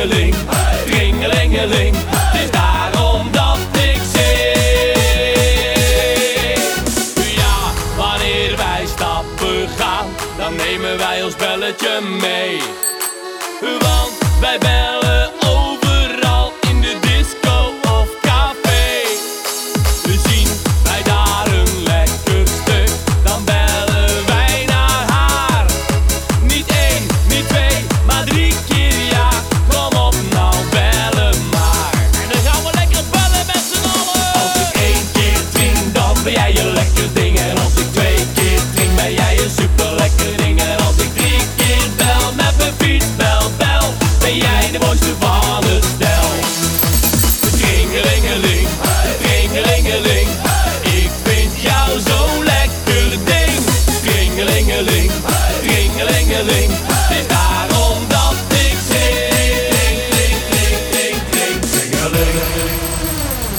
Dringelingeling, dringelingeling Het is daarom dat ik zing Ja, wanneer wij stappen gaan Dan nemen wij ons belletje mee. Want wij jij een lekker ding. En als ik twee keer drink, ben jij een super lekker. En als ik drie keer bel met mijn fiets, bel, ben jij de mooiste van het stel. Dringelingeling, dringelingeling Ik vind jou zo'n lekker ding Dringelingeling, dringelingeling